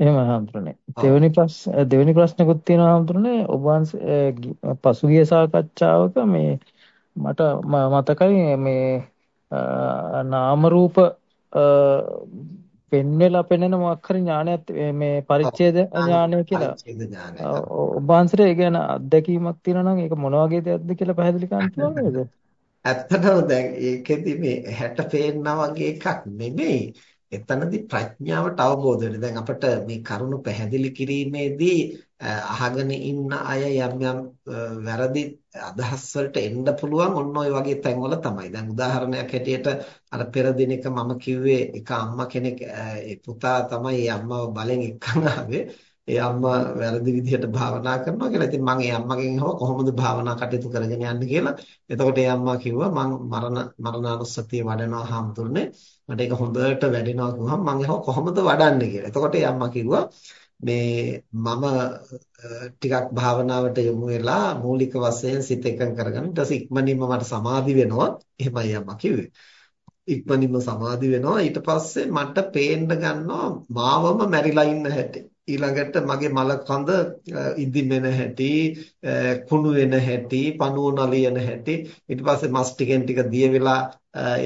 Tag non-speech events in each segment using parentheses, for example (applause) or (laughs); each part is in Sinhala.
එහෙමයි. ඔව්. දෙවෙනි ප්‍රශ්න දෙවෙනි ප්‍රශ්නකුත් තියෙනවා හඳුරන්නේ ඔබ වහන්සේ පසුගිය සාකච්ඡාවක මේ මට මතකයි මේ නාම රූප පෙන්වෙලා පෙනෙන මොකක් හරි ඥානයක් මේ. පරිච්ඡේද ඥානය කියලා. ඔබ වහන්සේට ඒ ගැන අත්දැකීමක් තියෙනවා නම් ඒක මොන වගේ දෙයක්ද කියලා පැහැදිලි කරන්න පුළුවන්? ඇත්තටම දැන් ඒකෙදි මේ ඇහැට පේනා වගේ එකක් නෙමෙයි. එතනදී ප්‍රඥාවට අවබෝධ වෙන. දැන් අපිට මේ කරුණු පැහැදිලි කිරීමේදී අහගෙන ඉන්න අය යම් යම් වැරදි අදහස් වලට එන්න පුළුවන් ඔන්න ඔය වගේ තැන්වල තමයි. දැන් උදාහරණයක් හැටියට අර පෙර දිනක මම කිව්වේ එක අම්මා කෙනෙක් ඒ පුතා තමයි ඒ අම්මාව බලෙන් එක්කන් ආවේ. ඒ අම්මා වැරදි විදිහට භාවනා කරනවා කියලා. ඉතින් මම ඒ අම්මගෙන් අහුවා කොහොමද භාවනා කටයුතු කරගෙන යන්නේ කියලා. එතකොට ඒ අම්මා කිව්වා මම මරණ මරණානුස්සතිය වඩනවා හාමුදුරනේ. මට ඒක හොඳට වැඩෙනවා කිව්වම මම අහුවා කොහොමද වඩන්නේ කියලා. එතකොට ඒ අම්මා කිව්වා මේ මම ටිකක් භාවනාවට යොමු වෙලා මූලික වශයෙන් සිත එකඟ කරගන්න. ඊට පස්සේ ඉක්මනින්ම මට සමාධි වෙනවා. එහෙමයි අම්මා කිව්වේ. ඉක්මනින්ම සමාධි වෙනවා. ඊට පස්සේ මට පේන්න ගන්නවා මාවම මැරිලා ඉන්න හැටි. ඊළඟට මගේ මල කඳ ඉදිමෙන හැටි කුණු වෙන හැටි පණුව නලියන හැටි. ඊට පස්සේ මස් ටිකෙන් ටික දිය වෙලා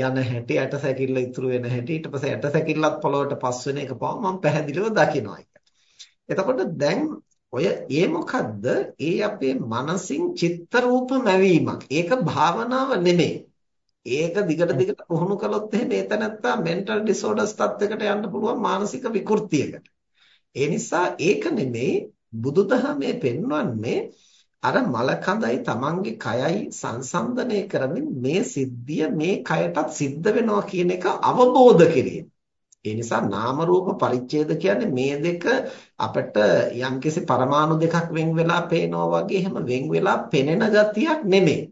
යන හැටි ඇට සැකිල්ල ඉතුරු වෙන හැටි. ඊට පස්සේ ඇට සැකිල්ලත් පොළොවට පස් වෙන එක පව මම පැහැදිලිව දකිනවා එතකොට දැන් ඔය ඒ මොකද්ද? ඒ අපේ මනසින් චිත්ත රූප මැවීමක්. ඒක භාවනාව නෙමෙයි. ඒක දිගට දිගට පුහුණු කළොත් එහෙම ඒතනත්තා මෙන්ටල් ඩිසෝඩර්ස් තත්යකට යන්න පුළුවන් මානසික විකෘතියකට ඒ නිසා ඒක නෙමෙයි බුදුදහමේ පෙන්වන්නේ අර මල කඳයි Tamange කයයි සංසන්දනය කරමින් මේ සිද්ධිය මේ කයටත් සිද්ධ වෙනවා කියන එක අවබෝධ කිරීම. ඒ නිසා නාම රූප පරිච්ඡේද කියන්නේ මේ දෙක අපිට යම්කිසි පරමාණු දෙකක් වෙන් වෙලා පේනවා වගේ එහෙම වෙන් වෙලා පෙනෙන ගතියක් නෙමෙයි.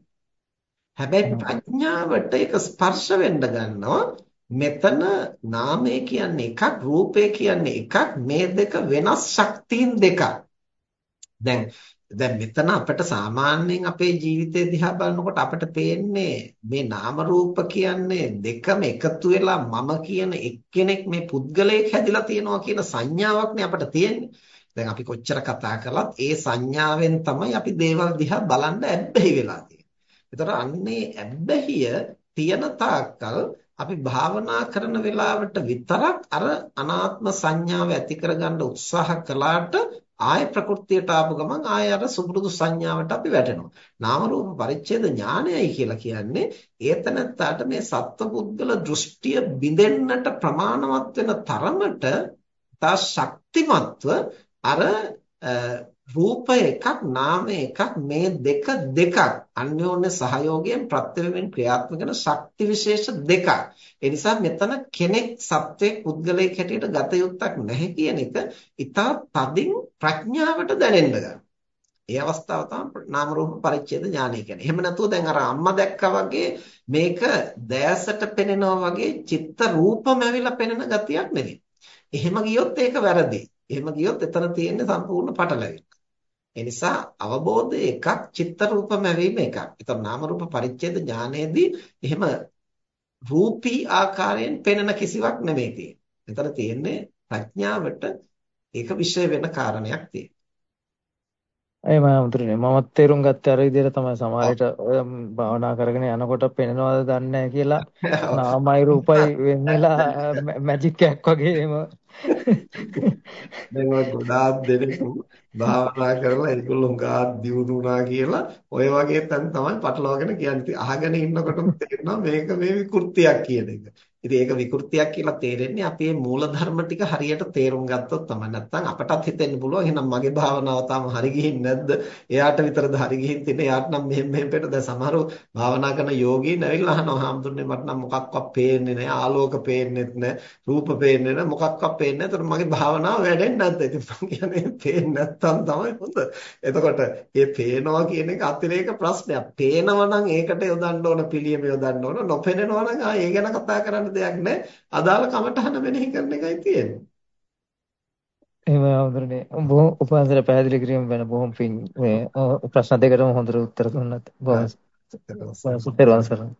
හැබැයි ප්‍රඥාවට ඒක ස්පර්ශ වෙන්න ගන්නවා. මෙතන නාමය කියන්නේ එකක් රූපය කියන්නේ එකක් මේ දෙක වෙනස් ශක්තියින් දෙකක්. දැන් දැන් මෙතන අපිට සාමාන්‍යයෙන් අපේ ජීවිතය දිහා බලනකොට අපිට පේන්නේ මේ නාම රූප කියන්නේ දෙකම එකතු වෙලා මම කියන එක්කෙනෙක් මේ පුද්ගලයෙක් හැදිලා තියෙනවා කියන සංඥාවක්නේ අපිට තියෙන්නේ. දැන් අපි කොච්චර කතා කළත් ඒ සංඥාවෙන් තමයි අපි දේවල් දිහා බලන්න ඇබ්බැහි වෙලා. ඒතර අන්නේ ඇබ්බැහිය තියෙන තාක්කල් අපි භාවනා කරන වෙලාවට විතරක් අර අනාත්ම සංඥාව ඇති කරගන්න උත්සාහ කළාට ආය ප්‍රകൃතියට ආපු ගමන් ආය අර සුබුදු සංඥාවට අපි වැටෙනවා. නාම රූප පරිච්ඡේද ඥානයයි කියලා කියන්නේ ඒතනත්තාට මේ සත්පුද්ගල දෘෂ්ටිය බිඳෙන්නට ප්‍රමාණවත් වෙන තරමට තා ශක්තිමත්ව අර රූප එකක් නාම එකක් මේ දෙක දෙකක් අන්‍යෝන්‍ය සහයෝගයෙන් ප්‍රත්‍යවයෙන් ක්‍රියාත්මක කරන ශක්ති විශේෂ දෙකක්. ඒ නිසා මෙතන කෙනෙක් සත්වයේ පුද්ගලයෙක් හැටියට ගත යුත්තක් නැහැ කියන එක ඉතා තදින් ප්‍රඥාවට දැනෙන්න ගන්න. ඒ අවස්ථාව තමයි නාම රූප පරිච්ඡේද ඥානය කියන්නේ. එහෙම නැතුව දැන් අර අම්මා දැක්කා වගේ මේක දෑසට පෙනෙනවා වගේ චිත්ත රූපම ඇවිල්ලා පෙනෙන ගතියක් නෙවෙයි. එහෙම ගියොත් ඒක වැරදි. එහෙම ගියොත් එතන තියෙන්නේ සම්පූර්ණ පටලැවිල්ල. ඒ නිසා අවබෝධය එකක් චිත්ත රූපම වීම එකක්. ඒතර නාම රූප පරිච්ඡේද ඥානයේදී එහෙම රූපී ආකාරයෙන් පෙනෙන කිසිවක් නෙමෙයි තියෙන්නේ. එතන තියෙන්නේ ප්‍රඥාවට ඒක විශ්ය වෙන කාරණයක් තියෙනවා. එහෙම අමුතුනේ මමත් තේරුම් ගත්තේ අර විදිහට තමයි සමහරවිට ඔය භාවනා කරගෙන යනකොට පෙනෙනවද දන්නේ නැහැ කියලා (laughs) නාමයි රූපයි වෙන් වෙලා මැජික් එකක් වගේ එහෙම (laughs) දැන් ඔය ගොඩාක් දෙනෙකු භාවනා කරලා ඒගොල්ලෝ හුඟා දියුණු වුණා කියලා ඔය වගේ තැන් තමයි පටලවාගෙන කියන්නේ. අහගෙන ඉන්නකොටම තේරෙනවා මේක මේ විකෘතියක් කියන එක. ඉතින් ඒක විකෘතියක් කියලා තේරෙන්නේ අපි මේ මූලධර්ම ටික හරියට තේරුම් ගත්තොත් තමයි. නැත්නම් අපටත් හිතෙන්න පුළුවන් එහෙනම් මගේ භාවනාව තාම හරි ගිහින් නැද්ද? එයාට විතරද හරි ගිහින් තින්නේ? එයාට නම් මෙහෙම මෙහෙම පෙට දැන් සමහරව භාවනා කරන යෝගීන් ඇවිල්ලා අහනවා "හාමුදුරනේ මට නම් මොකක්වත් පේන්නේ නැහැ. ආලෝක පේන්නෙත් නැහැ. රූප පේන්නේ නැහැ. මොකක්වත් පේන්නේ නැහැ. ඒතර මගේ භාවනාව වැඩෙන්නේ නැද්ද?" ඉතින් මම කියන්නේ පේන්නේ නැත්තම් තමයි හොඳ. එතකොට මේ පේනවා කියන එක අතිරේක ප්‍රශ්නයක්. පේනවා නම් ඒකට යොදන්න ඕන පිළියම යොදන්න ඕන. නොපෙනෙනවා නම් ආ ඒ ගැන කතා කරන්න දෙයක් නැහැ. අදාළ කමටහන මෙනෙහි කරන එකයි තියෙන්නේ. එහෙම වඳුරනේ බොහොම උපන්සල පැහැදිලි කිරීම වෙන බොහොම පිං මේ ප්‍රශ්න දෙකටම හොඳට උත්තර දුන්නත් බොහොම සුපිරි වන්සරයි